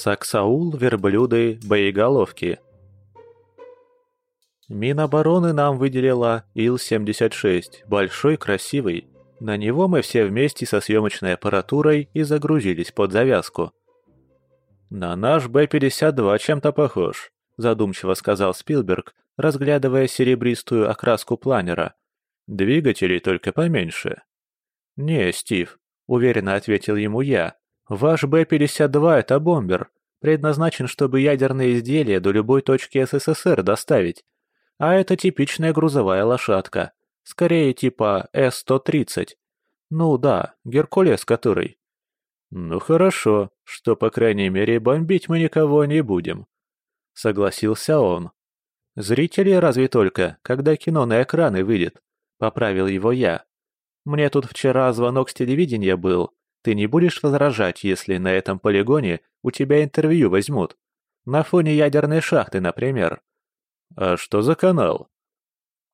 Саксаул, верблюды, боеголовки. Минобороны нам выделила Ил-76, большой, красивый. На него мы все вместе со съемочной аппаратурой и загрузились под завязку. «На наш Б-52 чем-то похож», – задумчиво сказал Спилберг, разглядывая серебристую окраску планера. «Двигателей только поменьше». «Не, Стив», – уверенно ответил ему я, Ваш Б-52 — это бомбер, предназначен, чтобы ядерные изделия до любой точки СССР доставить. А это типичная грузовая лошадка, скорее типа С-130. Ну да, Геркулес который. Ну хорошо, что, по крайней мере, бомбить мы никого не будем. Согласился он. Зрители разве только, когда кино на экраны выйдет. Поправил его я. Мне тут вчера звонок с телевидения был, ты не будешь возражать, если на этом полигоне у тебя интервью возьмут? На фоне ядерной шахты, например. А что за канал?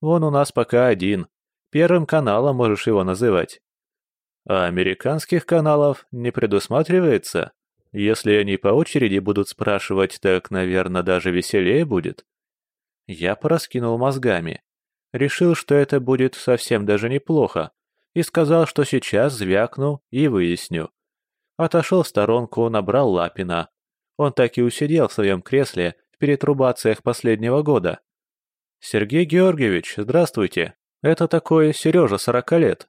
Он у нас пока один. Первым каналом можешь его называть. А американских каналов не предусматривается? Если они по очереди будут спрашивать, так, наверное, даже веселее будет. Я пораскинул мозгами. Решил, что это будет совсем даже неплохо и сказал, что сейчас звякну и выясню. Отошел в сторонку, набрал Лапина. Он так и усидел в своем кресле в перетрубациях последнего года. «Сергей Георгиевич, здравствуйте. Это такой Сережа, сорока лет».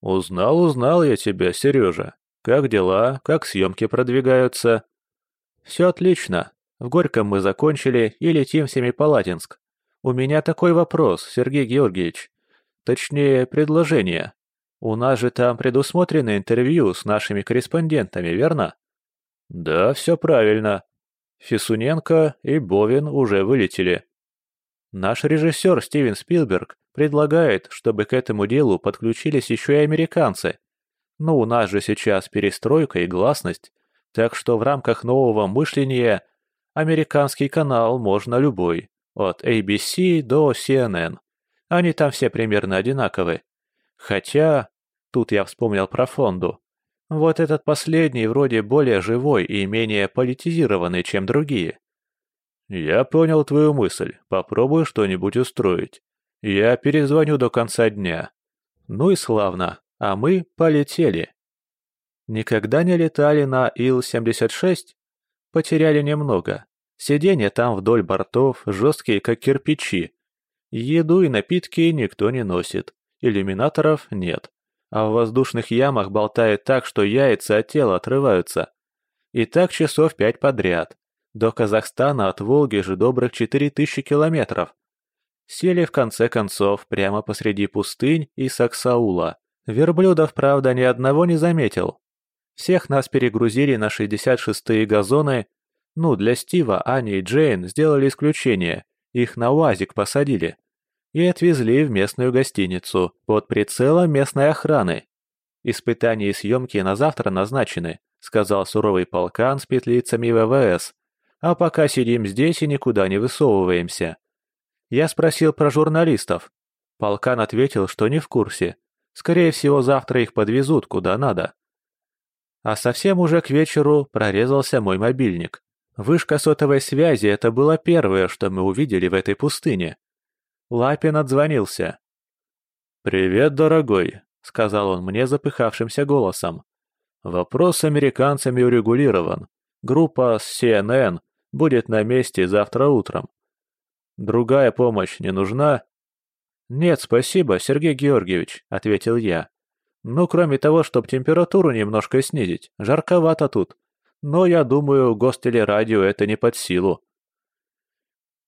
«Узнал, узнал я тебя, Сережа. Как дела? Как съемки продвигаются?» «Все отлично. В Горьком мы закончили и летим в Семипалатинск. У меня такой вопрос, Сергей Георгиевич. Точнее, предложение. У нас же там предусмотрено интервью с нашими корреспондентами, верно? Да, все правильно. Фисуненко и Бовин уже вылетели. Наш режиссер Стивен Спилберг предлагает, чтобы к этому делу подключились еще и американцы. Но у нас же сейчас перестройка и гласность, так что в рамках нового мышления американский канал можно любой, от ABC до CNN. Они там все примерно одинаковы. Хотя Тут я вспомнил про фонду. Вот этот последний вроде более живой и менее политизированный, чем другие. Я понял твою мысль. Попробую что-нибудь устроить. Я перезвоню до конца дня. Ну и славно. А мы полетели. Никогда не летали на Ил-76? Потеряли немного. Сиденья там вдоль бортов, жесткие как кирпичи. Еду и напитки никто не носит. Иллюминаторов нет а в воздушных ямах болтает так, что яйца от тела отрываются. И так часов пять подряд. До Казахстана от Волги же добрых четыре тысячи километров. Сели в конце концов прямо посреди пустынь и Саксаула. Верблюдов, правда, ни одного не заметил. Всех нас перегрузили на 66-е газоны. Ну, для Стива, Ани и Джейн сделали исключение. Их на УАЗик посадили и отвезли в местную гостиницу под прицелом местной охраны. «Испытания и съемки на завтра назначены», — сказал суровый полкан с петлицами ВВС. «А пока сидим здесь и никуда не высовываемся». Я спросил про журналистов. Полкан ответил, что не в курсе. Скорее всего, завтра их подвезут куда надо. А совсем уже к вечеру прорезался мой мобильник. Вышка сотовой связи — это было первое, что мы увидели в этой пустыне. Лапин отзвонился. «Привет, дорогой», — сказал он мне запыхавшимся голосом. «Вопрос с американцами урегулирован. Группа с CNN будет на месте завтра утром. Другая помощь не нужна?» «Нет, спасибо, Сергей Георгиевич», — ответил я. «Ну, кроме того, чтобы температуру немножко снизить. Жарковато тут. Но я думаю, гостелерадио это не под силу».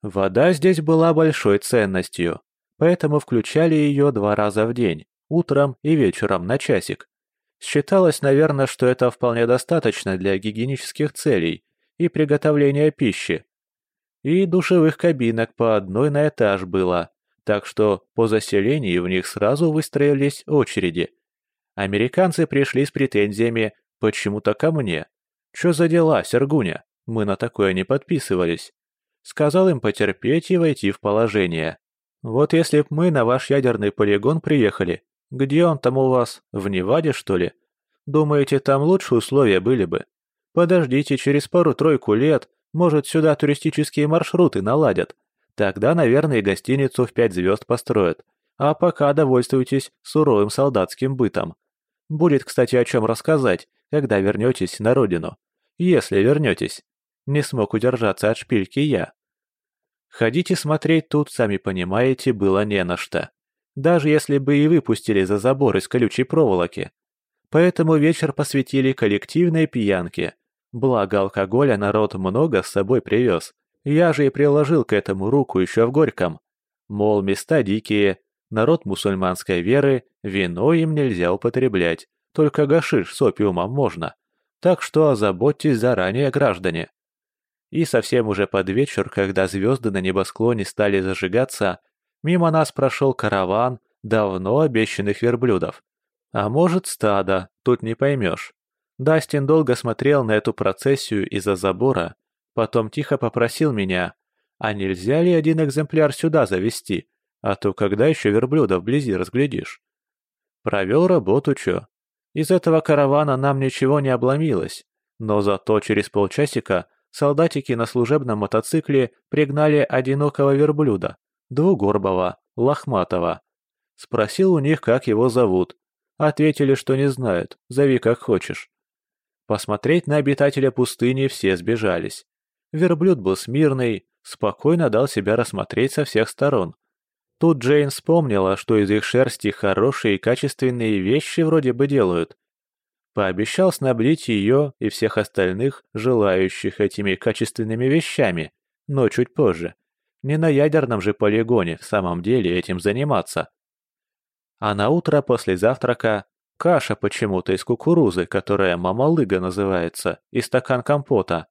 Вода здесь была большой ценностью, поэтому включали ее два раза в день, утром и вечером на часик. Считалось, наверное, что это вполне достаточно для гигиенических целей и приготовления пищи. И душевых кабинок по одной на этаж было, так что по заселению в них сразу выстроились очереди. Американцы пришли с претензиями почему-то ко мне. Что за дела, Сергуня? Мы на такое не подписывались. Сказал им потерпеть и войти в положение. Вот если б мы на ваш ядерный полигон приехали, где он там у вас, в Неваде, что ли? Думаете, там лучше условия были бы? Подождите, через пару-тройку лет, может, сюда туристические маршруты наладят. Тогда, наверное, гостиницу в пять звезд построят. А пока довольствуйтесь суровым солдатским бытом. Будет, кстати, о чем рассказать, когда вернетесь на родину. Если вернетесь. Не смог удержаться от шпильки я. Ходить и смотреть тут, сами понимаете, было не на что. Даже если бы и выпустили за забор из колючей проволоки. Поэтому вечер посвятили коллективной пьянке. Благо алкоголя народ много с собой привез. Я же и приложил к этому руку еще в Горьком. Мол, места дикие, народ мусульманской веры, вино им нельзя употреблять, только гашиш с опиумом можно. Так что озаботьтесь заранее, граждане. И совсем уже под вечер, когда звезды на небосклоне стали зажигаться, мимо нас прошел караван давно обещанных верблюдов. А может, стадо, тут не поймешь. Дастин долго смотрел на эту процессию из-за забора, потом тихо попросил меня, а нельзя ли один экземпляр сюда завести, а то когда еще верблюда вблизи разглядишь? Провел работу, чё. Из этого каравана нам ничего не обломилось, но зато через полчасика солдатики на служебном мотоцикле пригнали одинокого верблюда, двугорбого, лохматого. Спросил у них, как его зовут. Ответили, что не знают, зови как хочешь. Посмотреть на обитателя пустыни все сбежались. Верблюд был смирный, спокойно дал себя рассмотреть со всех сторон. Тут Джейн вспомнила, что из их шерсти хорошие и качественные вещи вроде бы делают, Пообещал снабдить ее и всех остальных, желающих этими качественными вещами, но чуть позже. Не на ядерном же полигоне в самом деле этим заниматься. А на утро после завтрака каша почему-то из кукурузы, которая мамалыга называется, и стакан компота.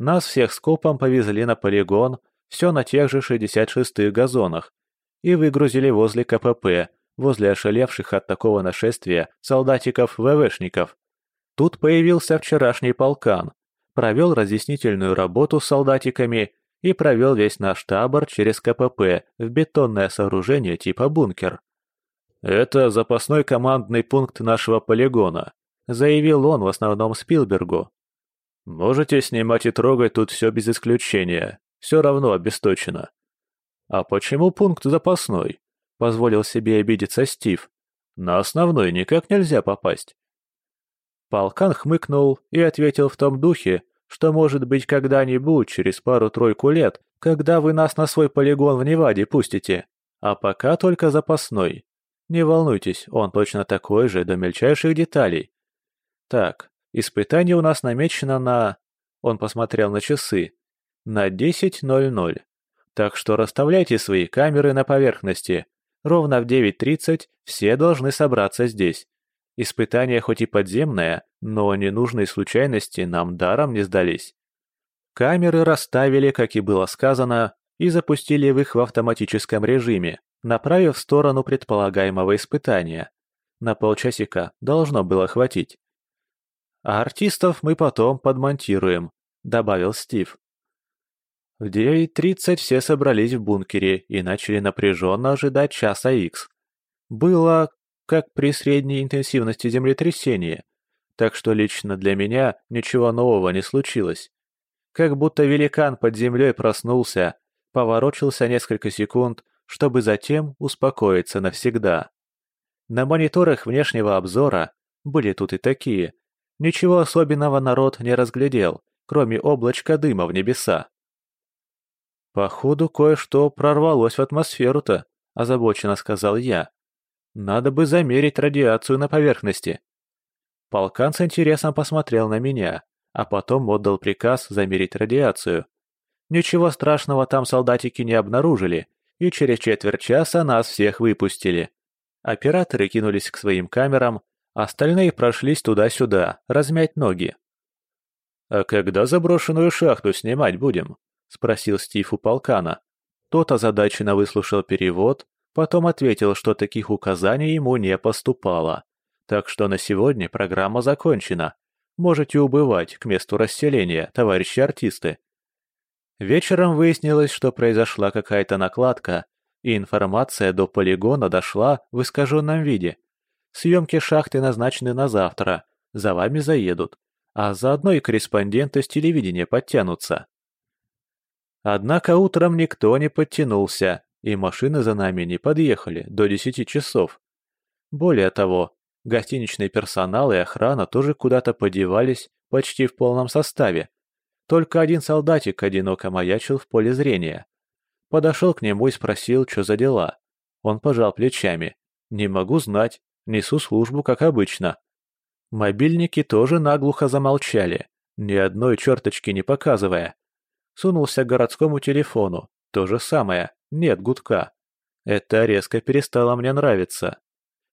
Нас всех скопом повезли на полигон, все на тех же 66-х газонах, и выгрузили возле КПП, возле ошалевших от такого нашествия солдатиков-ВВшников. Тут появился вчерашний полкан, провел разъяснительную работу с солдатиками и провел весь наш табор через КПП в бетонное сооружение типа бункер. «Это запасной командный пункт нашего полигона», — заявил он в основном Спилбергу. «Можете снимать и трогать тут все без исключения, все равно обесточено». «А почему пункт запасной?» — позволил себе обидеться Стив. «На основной никак нельзя попасть». Полкан хмыкнул и ответил в том духе, что, может быть, когда-нибудь, через пару-тройку лет, когда вы нас на свой полигон в Неваде пустите, а пока только запасной. Не волнуйтесь, он точно такой же, до мельчайших деталей. Так, испытание у нас намечено на... Он посмотрел на часы. На 10.00. Так что расставляйте свои камеры на поверхности. Ровно в 9.30 все должны собраться здесь. Испытание хоть и подземное, но ненужные случайности нам даром не сдались. Камеры расставили, как и было сказано, и запустили в их в автоматическом режиме, направив в сторону предполагаемого испытания. На полчасика должно было хватить. «А артистов мы потом подмонтируем», — добавил Стив. В 9.30 все собрались в бункере и начали напряженно ожидать часа Икс. Было как при средней интенсивности землетрясения, так что лично для меня ничего нового не случилось. Как будто великан под землей проснулся, поворочился несколько секунд, чтобы затем успокоиться навсегда. На мониторах внешнего обзора, были тут и такие, ничего особенного народ не разглядел, кроме облачка дыма в небеса. «Походу, кое-что прорвалось в атмосферу-то», — озабоченно сказал я. «Надо бы замерить радиацию на поверхности». Полкан с интересом посмотрел на меня, а потом отдал приказ замерить радиацию. Ничего страшного там солдатики не обнаружили, и через четверть часа нас всех выпустили. Операторы кинулись к своим камерам, остальные прошлись туда-сюда, размять ноги. «А когда заброшенную шахту снимать будем?» — спросил Стив у полкана. Тот озадаченно выслушал перевод, потом ответил, что таких указаний ему не поступало. Так что на сегодня программа закончена. Можете убывать к месту расселения, товарищи артисты. Вечером выяснилось, что произошла какая-то накладка, и информация до полигона дошла в искаженном виде. Съемки шахты назначены на завтра, за вами заедут. а заодно и корреспонденты с телевидения подтянутся. Однако утром никто не подтянулся, и машины за нами не подъехали до десяти часов. Более того, гостиничный персонал и охрана тоже куда-то подевались почти в полном составе. Только один солдатик одиноко маячил в поле зрения. Подошел к нему и спросил, что за дела. Он пожал плечами. «Не могу знать, несу службу, как обычно». Мобильники тоже наглухо замолчали, ни одной черточки не показывая. Сунулся к городскому телефону. То же самое. Нет гудка. Это резко перестало мне нравиться.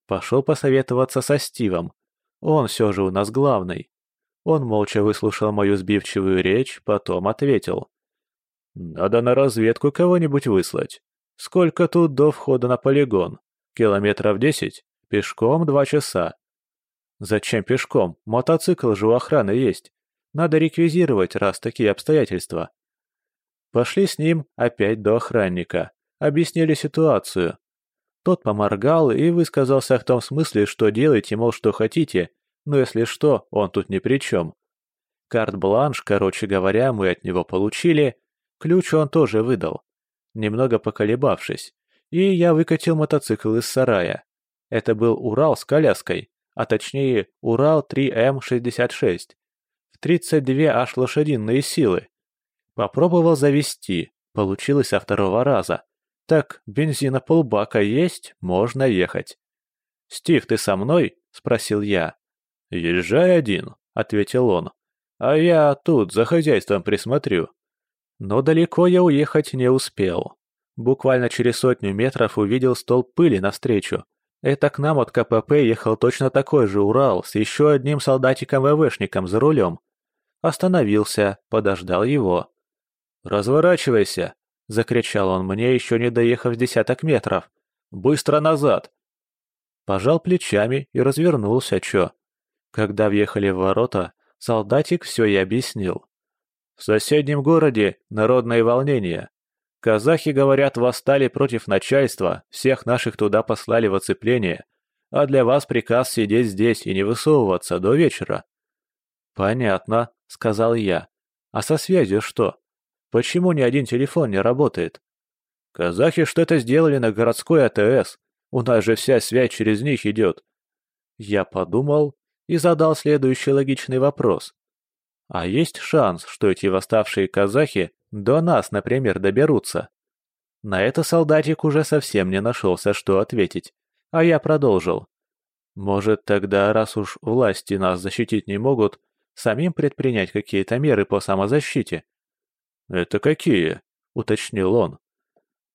Пошел посоветоваться со Стивом. Он все же у нас главный. Он молча выслушал мою сбивчивую речь, потом ответил. «Надо на разведку кого-нибудь выслать. Сколько тут до входа на полигон? Километров десять? Пешком два часа. Зачем пешком? Мотоцикл же у охраны есть. Надо реквизировать, раз такие обстоятельства. Пошли с ним опять до охранника. Объяснили ситуацию. Тот поморгал и высказался в том смысле, что делайте, мол, что хотите, но если что, он тут ни при чем. Карт-бланш, короче говоря, мы от него получили, ключ он тоже выдал. Немного поколебавшись, и я выкатил мотоцикл из сарая. Это был Урал с коляской, а точнее Урал 3М66. В 32 аж лошадиные силы. Попробовал завести, получилось со второго раза. Так, бензина полбака есть, можно ехать. «Стив, ты со мной?» – спросил я. «Езжай один», – ответил он. «А я тут за хозяйством присмотрю». Но далеко я уехать не успел. Буквально через сотню метров увидел столб пыли навстречу. Это к нам от КПП ехал точно такой же Урал с еще одним солдатиком-ВВшником за рулем. Остановился, подождал его. «Разворачивайся!» — закричал он мне, еще не доехав десяток метров. «Быстро назад!» Пожал плечами и развернулся, чё. Когда въехали в ворота, солдатик все и объяснил. «В соседнем городе народное волнение. Казахи, говорят, восстали против начальства, всех наших туда послали в оцепление, а для вас приказ сидеть здесь и не высовываться до вечера». «Понятно», — сказал я. «А со связью что?» Почему ни один телефон не работает? Казахи что-то сделали на городской АТС. У нас же вся связь через них идет. Я подумал и задал следующий логичный вопрос. А есть шанс, что эти восставшие казахи до нас, например, доберутся? На это солдатик уже совсем не нашелся, что ответить. А я продолжил. Может, тогда, раз уж власти нас защитить не могут, самим предпринять какие-то меры по самозащите? «Это какие?» — уточнил он.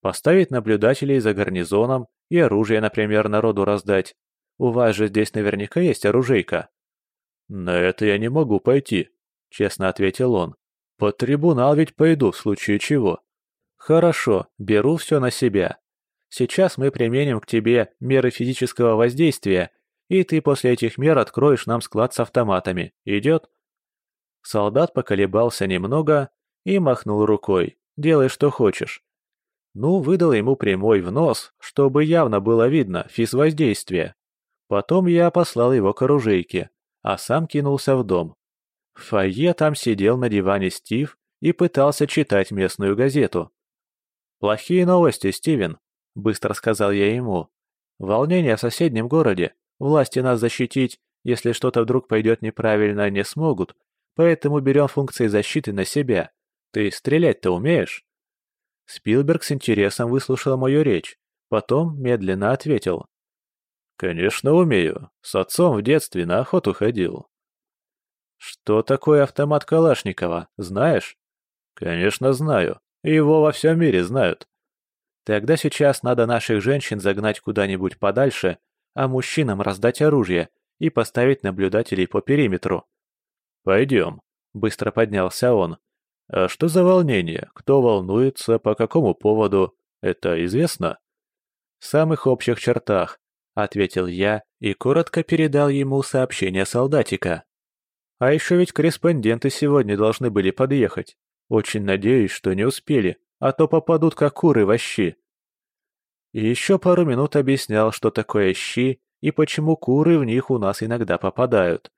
«Поставить наблюдателей за гарнизоном и оружие, например, народу раздать. У вас же здесь наверняка есть оружейка». «На это я не могу пойти», — честно ответил он. «Под трибунал ведь пойду, в случае чего». «Хорошо, беру все на себя. Сейчас мы применим к тебе меры физического воздействия, и ты после этих мер откроешь нам склад с автоматами. Идет?» Солдат поколебался немного, и махнул рукой. «Делай, что хочешь». Ну, выдал ему прямой в нос, чтобы явно было видно физвоздействие. Потом я послал его к оружейке, а сам кинулся в дом. В фойе там сидел на диване Стив и пытался читать местную газету. «Плохие новости, Стивен», — быстро сказал я ему. «Волнение в соседнем городе. Власти нас защитить, если что-то вдруг пойдет неправильно, не смогут, поэтому берем функции защиты на себя. Ты стрелять-то умеешь?» Спилберг с интересом выслушал мою речь, потом медленно ответил. «Конечно умею. С отцом в детстве на охоту ходил». «Что такое автомат Калашникова, знаешь?» «Конечно знаю. Его во всем мире знают». «Тогда сейчас надо наших женщин загнать куда-нибудь подальше, а мужчинам раздать оружие и поставить наблюдателей по периметру». «Пойдем», — быстро поднялся он. А что за волнение? Кто волнуется, по какому поводу? Это известно? В самых общих чертах, ответил я и коротко передал ему сообщение солдатика. А еще ведь корреспонденты сегодня должны были подъехать. Очень надеюсь, что не успели, а то попадут как куры во щи. И еще пару минут объяснял, что такое щи и почему куры в них у нас иногда попадают.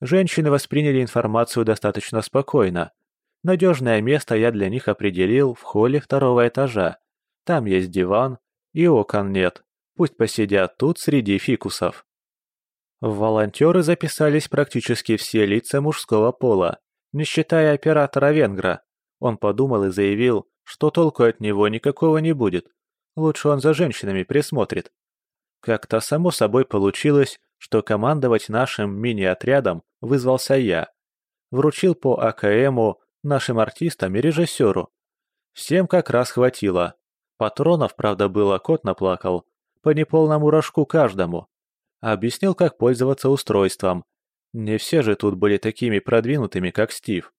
Женщины восприняли информацию достаточно спокойно. Надежное место я для них определил в холле второго этажа. Там есть диван, и окон нет. Пусть посидят тут среди фикусов. В волонтеры записались практически все лица мужского пола, не считая оператора-венгра. Он подумал и заявил, что толку от него никакого не будет. Лучше он за женщинами присмотрит. Как-то само собой получилось, что командовать нашим мини-отрядом вызвался я. Вручил по АКМу нашим артистам и режиссеру. Всем как раз хватило. Патронов, правда, было, кот наплакал. По неполному рожку каждому. Объяснил, как пользоваться устройством. Не все же тут были такими продвинутыми, как Стив.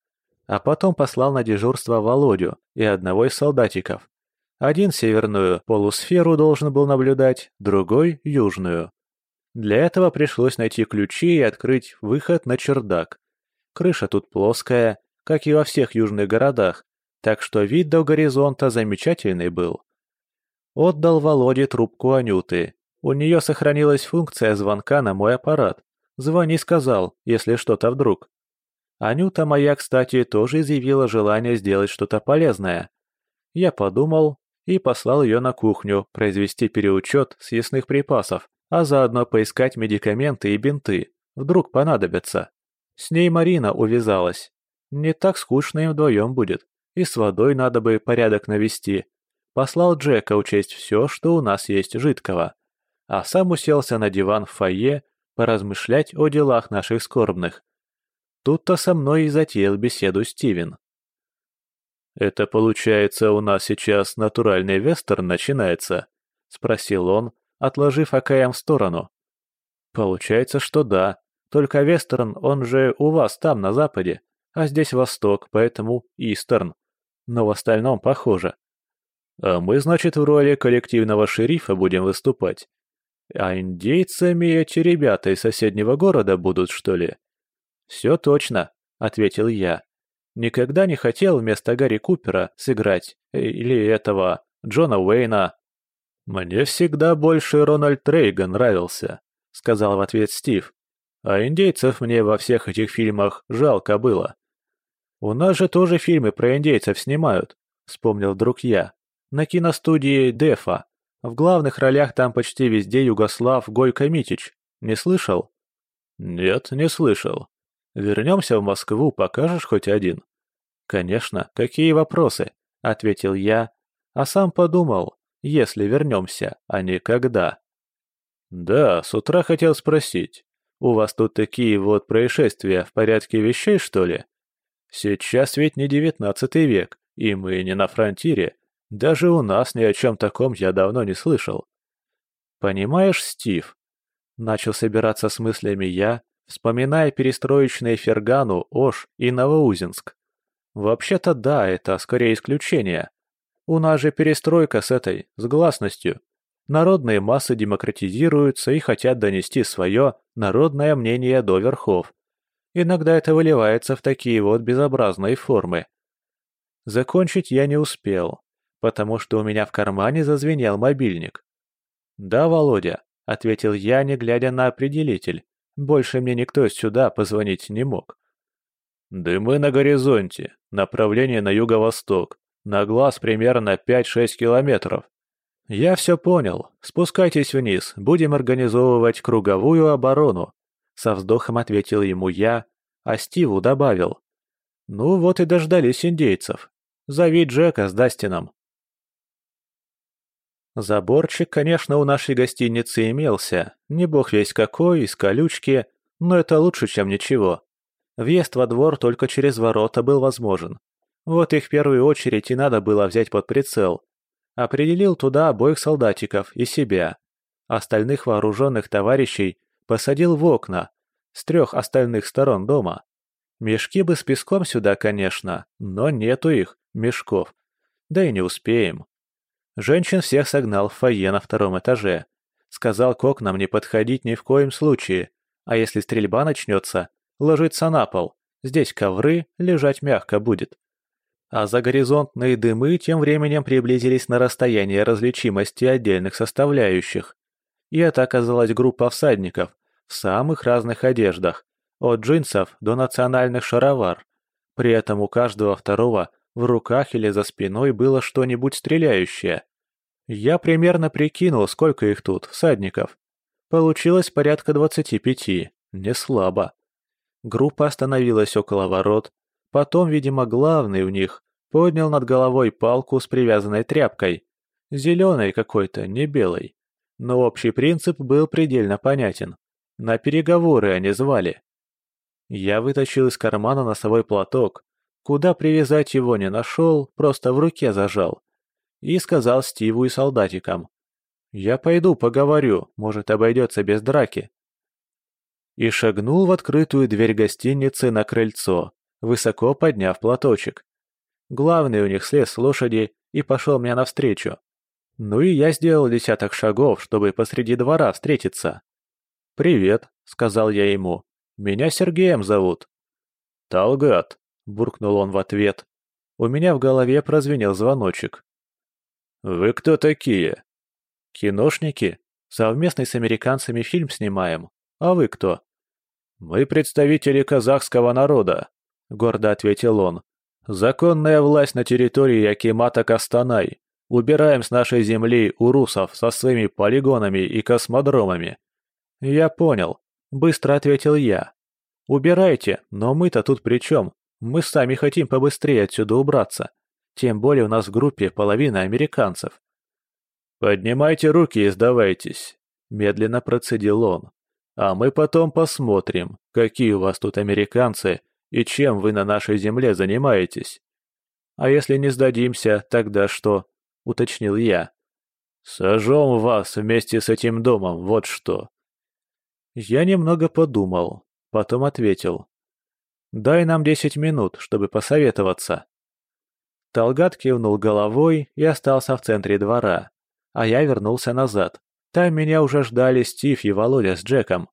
А потом послал на дежурство Володю и одного из солдатиков. Один северную полусферу должен был наблюдать, другой — южную. Для этого пришлось найти ключи и открыть выход на чердак. Крыша тут плоская, как и во всех южных городах, так что вид до горизонта замечательный был. Отдал Володе трубку Анюты, у нее сохранилась функция звонка на мой аппарат. Звони сказал, если что-то вдруг. Анюта моя, кстати, тоже изъявила желание сделать что-то полезное. Я подумал и послал ее на кухню произвести переучет съестных припасов, а заодно поискать медикаменты и бинты, вдруг понадобятся. С ней Марина увязалась. Не так скучно им вдвоем будет, и с водой надо бы порядок навести. Послал Джека учесть все, что у нас есть жидкого а сам уселся на диван в фойе поразмышлять о делах наших скорбных. Тут-то со мной и затеял беседу Стивен. «Это, получается, у нас сейчас натуральный вестерн начинается?» — спросил он, отложив АКМ в сторону. «Получается, что да, только вестерн, он же у вас там, на западе, а здесь восток, поэтому истерн. Но в остальном похоже. А мы, значит, в роли коллективного шерифа будем выступать. А индейцами эти ребята из соседнего города будут, что ли? Все точно, ответил я. Никогда не хотел вместо Гарри Купера сыграть, э, или этого, Джона Уэйна. Мне всегда больше Рональд Рейган нравился, сказал в ответ Стив. А индейцев мне во всех этих фильмах жалко было. У нас же тоже фильмы про индейцев снимают, вспомнил вдруг я. На киностудии Дефа. В главных ролях там почти везде Югослав Гойко Митич. Не слышал? Нет, не слышал. Вернемся в Москву, покажешь хоть один? Конечно, какие вопросы? Ответил я, а сам подумал, если вернемся, а не когда. Да, с утра хотел спросить. У вас тут такие вот происшествия в порядке вещей, что ли? Сейчас ведь не девятнадцатый век, и мы не на фронтире, даже у нас ни о чем таком я давно не слышал. Понимаешь, Стив? Начал собираться с мыслями я, вспоминая перестроечные Фергану, Ош и Новоузенск. Вообще-то да, это скорее исключение. У нас же перестройка с этой, с гласностью. Народные массы демократизируются и хотят донести свое народное мнение до верхов. Иногда это выливается в такие вот безобразные формы. Закончить я не успел потому что у меня в кармане зазвенел мобильник. «Да, Володя», — ответил я, не глядя на определитель. Больше мне никто сюда позвонить не мог. «Дымы на горизонте, направление на юго-восток, на глаз примерно 5-6 километров. Я все понял, спускайтесь вниз, будем организовывать круговую оборону», — со вздохом ответил ему я, а Стиву добавил. «Ну вот и дождались индейцев. Зови Джека с Дастином». Заборчик, конечно, у нашей гостиницы имелся, не бог весь какой, из колючки, но это лучше, чем ничего. Въезд во двор только через ворота был возможен. Вот их в первую очередь и надо было взять под прицел. Определил туда обоих солдатиков и себя. Остальных вооруженных товарищей посадил в окна, с трех остальных сторон дома. Мешки бы с песком сюда, конечно, но нету их, мешков. Да и не успеем. Женщин всех согнал в фойе на втором этаже. Сказал к окнам не подходить ни в коем случае, а если стрельба начнется, ложиться на пол. Здесь ковры, лежать мягко будет. А за горизонтные дымы тем временем приблизились на расстояние различимости отдельных составляющих. И это оказалась группа всадников в самых разных одеждах, от джинсов до национальных шаровар. При этом у каждого второго в руках или за спиной было что-нибудь стреляющее. Я примерно прикинул, сколько их тут, всадников. Получилось порядка двадцати пяти, не слабо. Группа остановилась около ворот, потом, видимо, главный у них поднял над головой палку с привязанной тряпкой. Зеленой какой-то, не белой. Но общий принцип был предельно понятен. На переговоры они звали. Я вытащил из кармана носовой платок, куда привязать его не нашел, просто в руке зажал. И сказал Стиву и солдатикам. «Я пойду поговорю, может, обойдется без драки» и шагнул в открытую дверь гостиницы на крыльцо, высоко подняв платочек. Главный у них слез с лошади и пошел мне навстречу. Ну и я сделал десяток шагов, чтобы посреди двора встретиться. «Привет», — сказал я ему. «Меня Сергеем зовут». «Талгат», — буркнул он в ответ. У меня в голове прозвенел звоночек. «Вы кто такие?» «Киношники. Совместный с американцами фильм снимаем. А вы кто?» «Мы представители казахского народа», — гордо ответил он. «Законная власть на территории Якимата Кастанай. Убираем с нашей земли урусов со своими полигонами и космодромами». «Я понял», — быстро ответил я. «Убирайте, но мы-то тут при чем? Мы сами хотим побыстрее отсюда убраться. Тем более у нас в группе половина американцев». «Поднимайте руки и сдавайтесь», — медленно процедил он. А мы потом посмотрим, какие у вас тут американцы и чем вы на нашей земле занимаетесь. А если не сдадимся, тогда что? Уточнил я. Сожжем вас вместе с этим домом, вот что. Я немного подумал, потом ответил. Дай нам десять минут, чтобы посоветоваться. Талгат кивнул головой и остался в центре двора, а я вернулся назад, там меня уже ждали Стив и Володя с Джеком.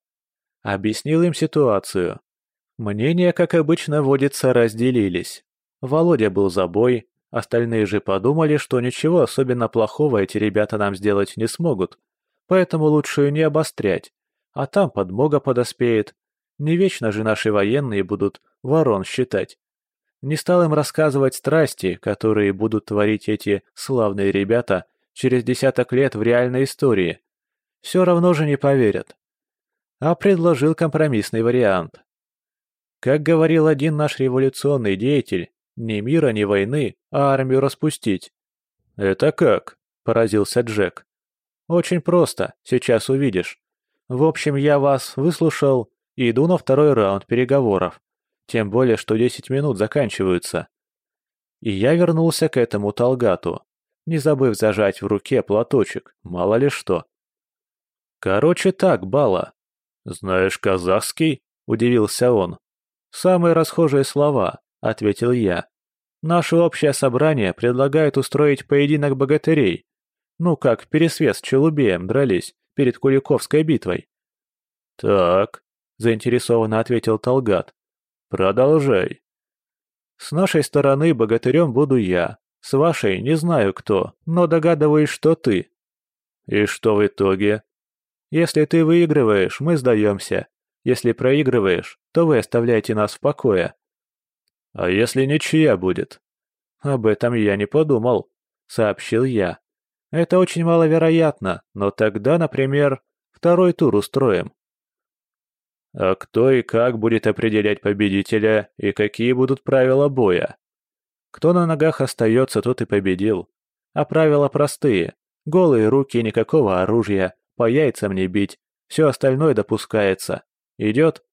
Объяснил им ситуацию. Мнения, как обычно водится, разделились. Володя был за бой, остальные же подумали, что ничего особенно плохого эти ребята нам сделать не смогут, поэтому лучше не обострять, а там подмога подоспеет. Не вечно же наши военные будут ворон считать. Не стал им рассказывать страсти, которые будут творить эти славные ребята через десяток лет в реальной истории, все равно же не поверят. А предложил компромиссный вариант. Как говорил один наш революционный деятель, ни мира, ни войны, а армию распустить. «Это как?» – поразился Джек. «Очень просто, сейчас увидишь. В общем, я вас выслушал и иду на второй раунд переговоров. Тем более, что 10 минут заканчиваются». И я вернулся к этому Талгату, не забыв зажать в руке платочек, мало ли что. «Короче так, Бала». «Знаешь казахский?» – удивился он. «Самые расхожие слова», – ответил я. «Наше общее собрание предлагает устроить поединок богатырей. Ну как, пересвет с Челубеем дрались перед Куликовской битвой». «Так», – заинтересованно ответил Талгат. «Продолжай». «С нашей стороны богатырем буду я, с вашей не знаю кто, но догадываюсь, что ты». «И что в итоге?» Если ты выигрываешь, мы сдаемся. Если проигрываешь, то вы оставляете нас в покое. А если ничья будет? Об этом я не подумал, сообщил я. Это очень маловероятно, но тогда, например, второй тур устроим. А кто и как будет определять победителя и какие будут правила боя? Кто на ногах остается, тот и победил. А правила простые. Голые руки никакого оружия, по яйцам не бить, все остальное допускается. Идет?»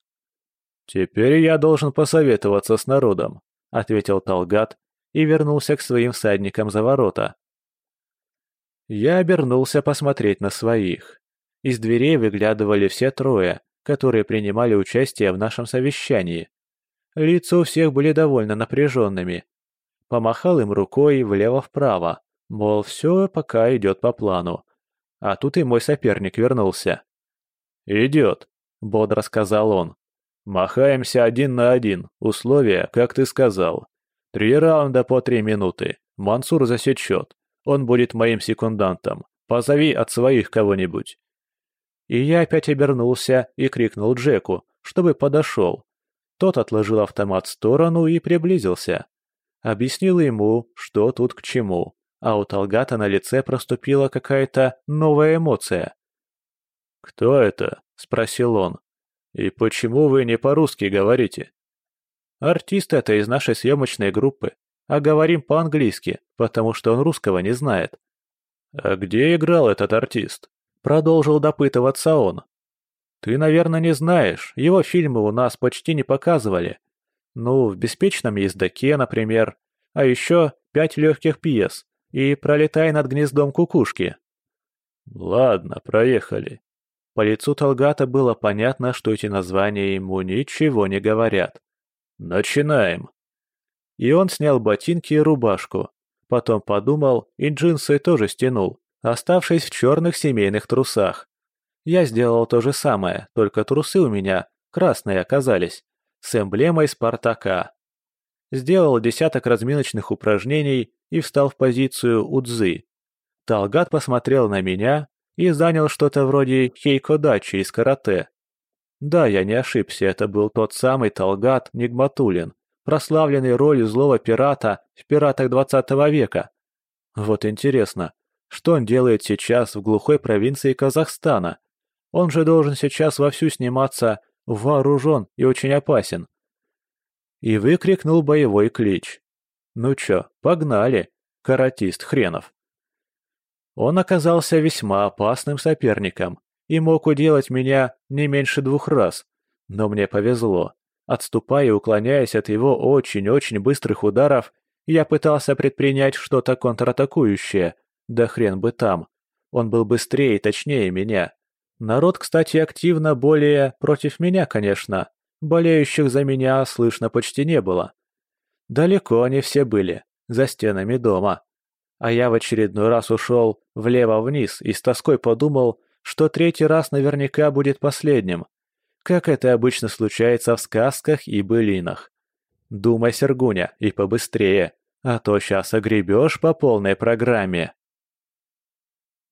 «Теперь я должен посоветоваться с народом», — ответил Талгат и вернулся к своим всадникам за ворота. Я обернулся посмотреть на своих. Из дверей выглядывали все трое, которые принимали участие в нашем совещании. Лица у всех были довольно напряженными. Помахал им рукой влево-вправо, мол, все пока идет по плану. А тут и мой соперник вернулся. «Идет», — бодро сказал он. «Махаемся один на один. Условия, как ты сказал. Три раунда по три минуты. Мансур засечет. Он будет моим секундантом. Позови от своих кого-нибудь». И я опять обернулся и крикнул Джеку, чтобы подошел, Тот отложил автомат в сторону и приблизился. Объяснил ему, что тут к чему, а у Талгата на лице проступила какая-то новая эмоция. «Кто это?» — спросил он. «И почему вы не по-русски говорите?» «Артист это из нашей съемочной группы, а говорим по-английски, потому что он русского не знает». «А где играл этот артист?» — продолжил допытываться он. «Ты, наверное, не знаешь, его фильмы у нас почти не показывали. Ну, в «Беспечном ездаке», например, а еще пять легких пьес и «Пролетай над гнездом кукушки». «Ладно, проехали». По лицу Талгата было понятно, что эти названия ему ничего не говорят. «Начинаем». И он снял ботинки и рубашку. Потом подумал и джинсы тоже стянул, оставшись в черных семейных трусах. Я сделал то же самое, только трусы у меня красные оказались, с эмблемой Спартака. Сделал десяток разминочных упражнений и встал в позицию удзы. Талгат посмотрел на меня и занял что-то вроде хейкодачи из карате. Да, я не ошибся, это был тот самый Талгат Нигматулин, прославленный ролью злого пирата в «Пиратах двадцатого века». Вот интересно, что он делает сейчас в глухой провинции Казахстана, он же должен сейчас вовсю сниматься вооружен и очень опасен. И выкрикнул боевой клич. Ну чё, погнали, каратист хренов. Он оказался весьма опасным соперником и мог уделать меня не меньше двух раз, но мне повезло. Отступая и уклоняясь от его очень-очень быстрых ударов, я пытался предпринять что-то контратакующее, да хрен бы там. Он был быстрее и точнее меня. Народ, кстати, активно более против меня, конечно. Болеющих за меня слышно почти не было. Далеко они все были, за стенами дома. А я в очередной раз ушел влево-вниз и с тоской подумал, что третий раз наверняка будет последним. Как это обычно случается в сказках и былинах. Думай, Сергуня, и побыстрее, а то сейчас огребешь по полной программе.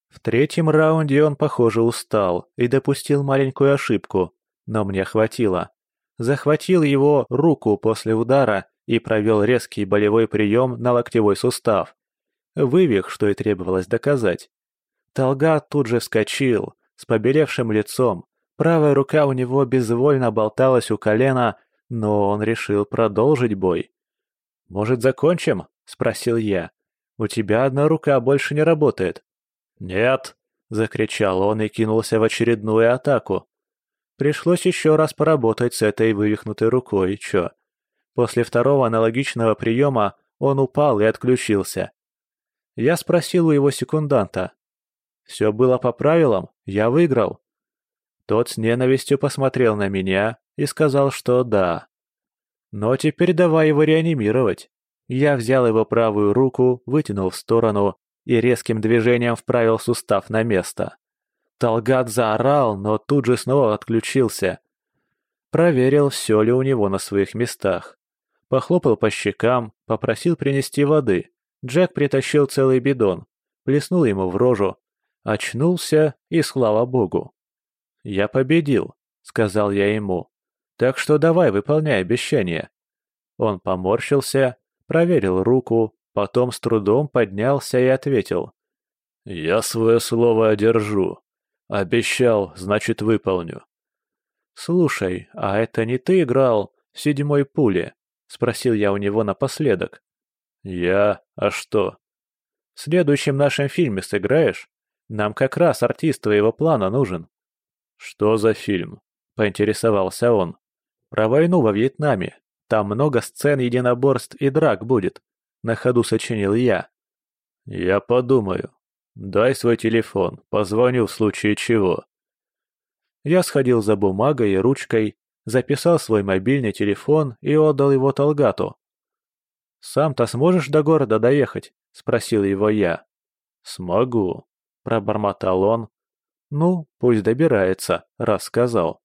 В третьем раунде он, похоже, устал и допустил маленькую ошибку, но мне хватило. Захватил его руку после удара и провел резкий болевой прием на локтевой сустав. Вывих, что и требовалось доказать. Толга тут же вскочил, с побелевшим лицом. Правая рука у него безвольно болталась у колена, но он решил продолжить бой. «Может, закончим?» – спросил я. «У тебя одна рука больше не работает». «Нет!» — закричал он и кинулся в очередную атаку. Пришлось еще раз поработать с этой вывихнутой рукой, чё. После второго аналогичного приема он упал и отключился. Я спросил у его секунданта. Все было по правилам, я выиграл. Тот с ненавистью посмотрел на меня и сказал, что да. Но теперь давай его реанимировать. Я взял его правую руку, вытянул в сторону и резким движением вправил сустав на место. Талгат заорал, но тут же снова отключился. Проверил, все ли у него на своих местах. Похлопал по щекам, попросил принести воды. Джек притащил целый бидон, плеснул ему в рожу. Очнулся, и слава богу. «Я победил», — сказал я ему. «Так что давай, выполняй обещание». Он поморщился, проверил руку, Потом с трудом поднялся и ответил. «Я свое слово одержу. Обещал, значит, выполню». «Слушай, а это не ты играл в седьмой пуле?» — спросил я у него напоследок. «Я? А что?» «В следующем нашем фильме сыграешь? Нам как раз артист твоего плана нужен». «Что за фильм?» — поинтересовался он. «Про войну во Вьетнаме. Там много сцен единоборств и драк будет на ходу сочинил я. «Я подумаю. Дай свой телефон, позвоню в случае чего». Я сходил за бумагой и ручкой, записал свой мобильный телефон и отдал его Талгату. «Сам-то сможешь до города доехать?» — спросил его я. «Смогу», — пробормотал он. «Ну, пусть добирается», — рассказал.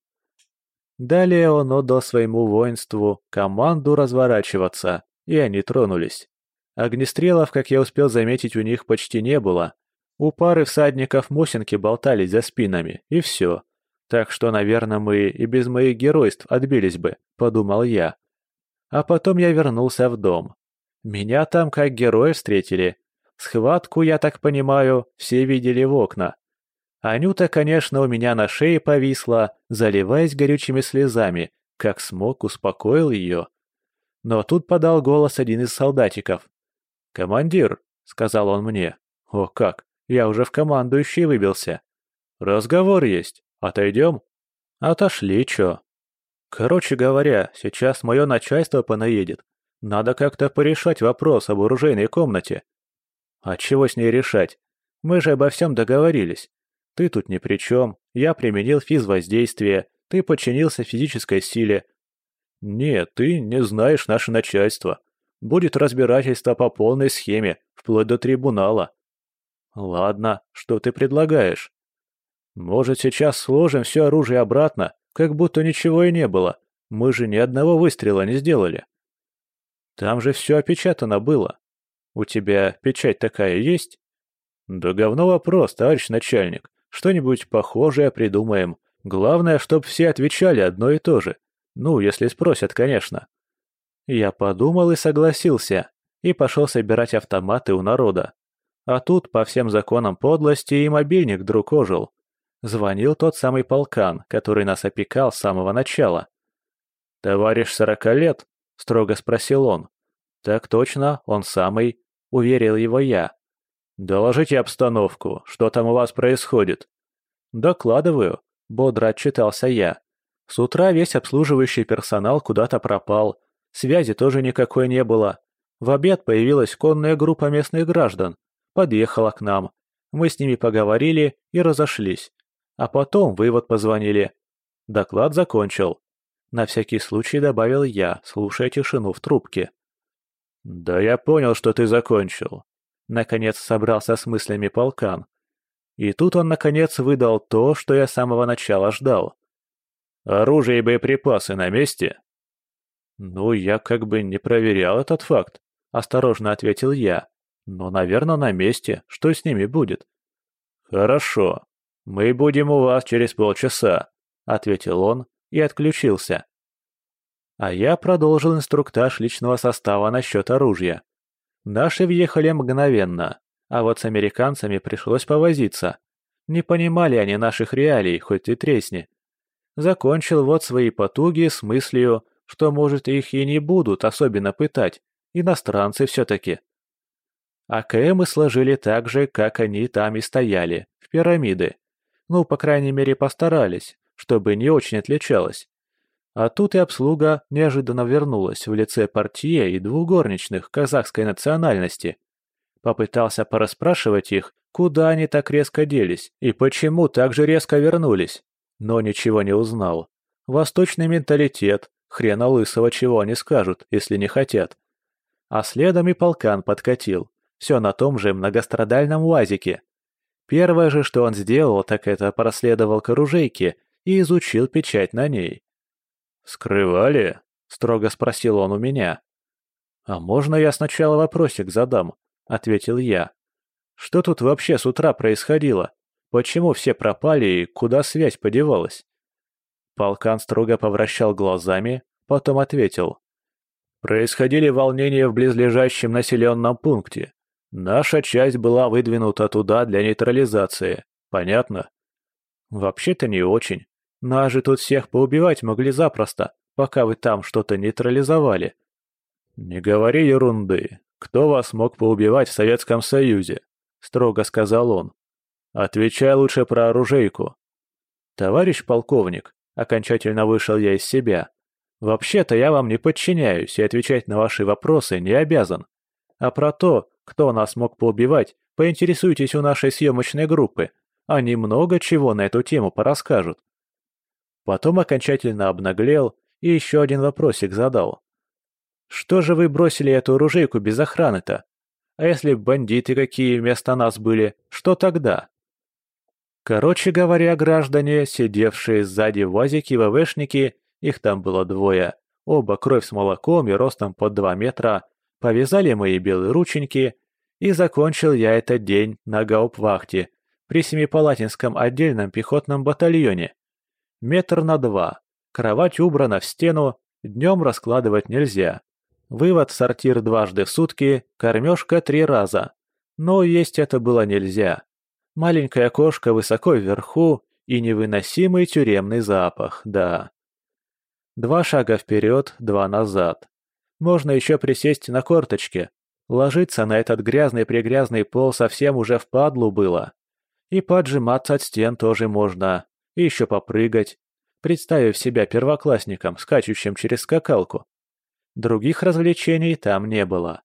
Далее он отдал своему воинству команду разворачиваться, и они тронулись. Огнестрелов, как я успел заметить, у них почти не было. У пары всадников мосинки болтались за спинами, и все. Так что, наверное, мы и без моих геройств отбились бы, подумал я. А потом я вернулся в дом. Меня там как героя встретили. Схватку, я так понимаю, все видели в окна. Анюта, конечно, у меня на шее повисла, заливаясь горючими слезами, как смог успокоил ее. Но тут подал голос один из солдатиков. «Командир», — сказал он мне, — «о как, я уже в командующий выбился. Разговор есть, отойдем?» «Отошли, чё?» «Короче говоря, сейчас мое начальство понаедет. Надо как-то порешать вопрос об оружейной комнате». «А чего с ней решать? Мы же обо всем договорились. Ты тут ни при чем, я применил физвоздействие, ты подчинился физической силе. Нет, ты не знаешь наше начальство. Будет разбирательство по полной схеме, вплоть до трибунала. Ладно, что ты предлагаешь? Может, сейчас сложим все оружие обратно, как будто ничего и не было. Мы же ни одного выстрела не сделали. Там же все опечатано было. У тебя печать такая есть? Да говно вопрос, товарищ начальник. Что-нибудь похожее придумаем. Главное, чтоб все отвечали одно и то же. Ну, если спросят, конечно. Я подумал и согласился, и пошел собирать автоматы у народа. А тут, по всем законам подлости, и мобильник вдруг ожил. Звонил тот самый полкан, который нас опекал с самого начала. «Товарищ сорока лет?» — строго спросил он. «Так точно, он самый», — уверил его я. «Доложите обстановку, что там у вас происходит?» «Докладываю», — бодро отчитался я. С утра весь обслуживающий персонал куда-то пропал, связи тоже никакой не было. В обед появилась конная группа местных граждан, подъехала к нам. Мы с ними поговорили и разошлись. А потом вывод позвонили. Доклад закончил. На всякий случай добавил я, слушая тишину в трубке. «Да я понял, что ты закончил. Наконец собрался с мыслями полкан. И тут он, наконец, выдал то, что я с самого начала ждал. «Оружие и боеприпасы на месте?» «Ну, я как бы не проверял этот факт», — осторожно ответил я. «Но, наверное, на месте. Что с ними будет?» «Хорошо. Мы будем у вас через полчаса», — ответил он и отключился. А я продолжил инструктаж личного состава насчет оружия. Наши въехали мгновенно, а вот с американцами пришлось повозиться. Не понимали они наших реалий, хоть и тресни. Закончил вот свои потуги с мыслью, что, может, их и не будут особенно пытать, иностранцы все-таки. АКМы сложили так же, как они там и стояли, в пирамиды. Ну, по крайней мере, постарались, чтобы не очень отличалось. А тут и обслуга неожиданно вернулась в лице портье и двух горничных казахской национальности. Попытался порасспрашивать их, куда они так резко делись и почему так же резко вернулись. Но ничего не узнал. Восточный менталитет, хрена лысого чего они скажут, если не хотят. А следом и полкан подкатил, все на том же многострадальном УАЗике. Первое же, что он сделал, так это проследовал к оружейке и изучил печать на ней. «Скрывали?» — строго спросил он у меня. «А можно я сначала вопросик задам?» — ответил я. «Что тут вообще с утра происходило? Почему все пропали и куда связь подевалась?» Полкан строго повращал глазами, потом ответил. «Происходили волнения в близлежащем населенном пункте. Наша часть была выдвинута туда для нейтрализации. Понятно?» «Вообще-то не очень. Нас тут всех поубивать могли запросто, пока вы там что-то нейтрализовали. Не говори ерунды. Кто вас мог поубивать в Советском Союзе? Строго сказал он. Отвечай лучше про оружейку. Товарищ полковник, окончательно вышел я из себя. Вообще-то я вам не подчиняюсь и отвечать на ваши вопросы не обязан. А про то, кто нас мог поубивать, поинтересуйтесь у нашей съемочной группы. Они много чего на эту тему порасскажут. Потом окончательно обнаглел и еще один вопросик задал. «Что же вы бросили эту оружейку без охраны-то? А если бандиты какие вместо нас были, что тогда?» Короче говоря, граждане, сидевшие сзади в УАЗике ВВшники, их там было двое, оба кровь с молоком и ростом под два метра, повязали мои белые рученьки, и закончил я этот день на гауптвахте при Семипалатинском отдельном пехотном батальоне. Метр на два. Кровать убрана в стену, днем раскладывать нельзя. Вывод сортир дважды в сутки, кормежка три раза. Но есть это было нельзя. Маленькое окошко высоко вверху и невыносимый тюремный запах, да. Два шага вперед, два назад. Можно еще присесть на корточки. Ложиться на этот грязный-прегрязный пол совсем уже впадлу было. И поджиматься от стен тоже можно. И еще попрыгать, представив себя первоклассником, скачущим через скакалку. Других развлечений там не было.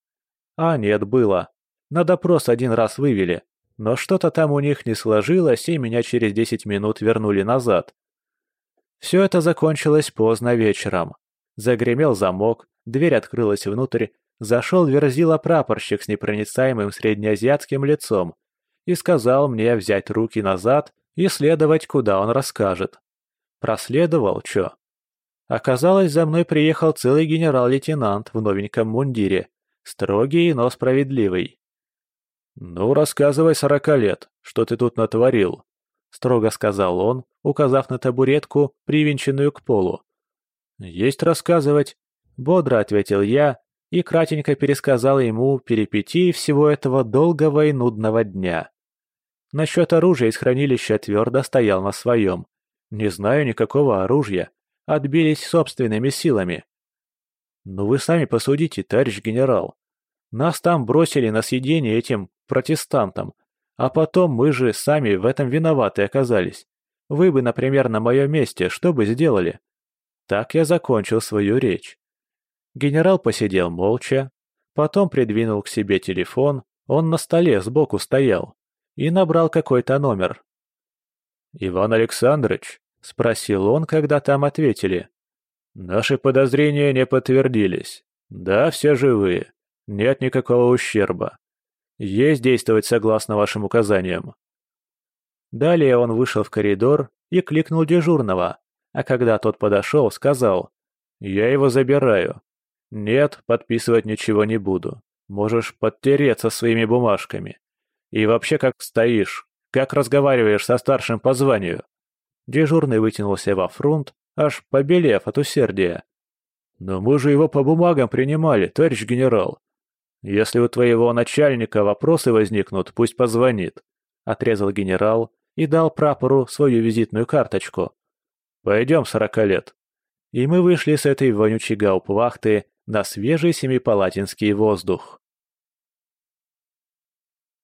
А нет, было. На допрос один раз вывели, но что-то там у них не сложилось, и меня через десять минут вернули назад. Все это закончилось поздно вечером. Загремел замок, дверь открылась внутрь, зашел верзила прапорщик с непроницаемым среднеазиатским лицом и сказал мне взять руки назад и следовать, куда он расскажет. Проследовал, чё? Оказалось, за мной приехал целый генерал-лейтенант в новеньком мундире, строгий, но справедливый. «Ну, рассказывай сорока лет, что ты тут натворил», — строго сказал он, указав на табуретку, привинченную к полу. «Есть рассказывать», — бодро ответил я и кратенько пересказал ему перипетии всего этого долгого и нудного дня. Насчет оружия из хранилища твердо стоял на своем. Не знаю никакого оружия. Отбились собственными силами. Ну вы сами посудите, товарищ генерал. Нас там бросили на съедение этим протестантам, а потом мы же сами в этом виноваты оказались. Вы бы, например, на моем месте что бы сделали? Так я закончил свою речь. Генерал посидел молча, потом придвинул к себе телефон, он на столе сбоку стоял, и набрал какой-то номер. «Иван Александрович?» — спросил он, когда там ответили. «Наши подозрения не подтвердились. Да, все живые. Нет никакого ущерба. Есть действовать согласно вашим указаниям». Далее он вышел в коридор и кликнул дежурного, а когда тот подошел, сказал «Я его забираю. Нет, подписывать ничего не буду. Можешь подтереться своими бумажками. И вообще как стоишь, как разговариваешь со старшим по званию». Дежурный вытянулся во фронт, аж побелев от усердия. «Но мы же его по бумагам принимали, товарищ генерал. Если у твоего начальника вопросы возникнут, пусть позвонит», — отрезал генерал и дал прапору свою визитную карточку. «Пойдем, сорока лет». И мы вышли с этой вонючей гауптвахты на свежий семипалатинский воздух.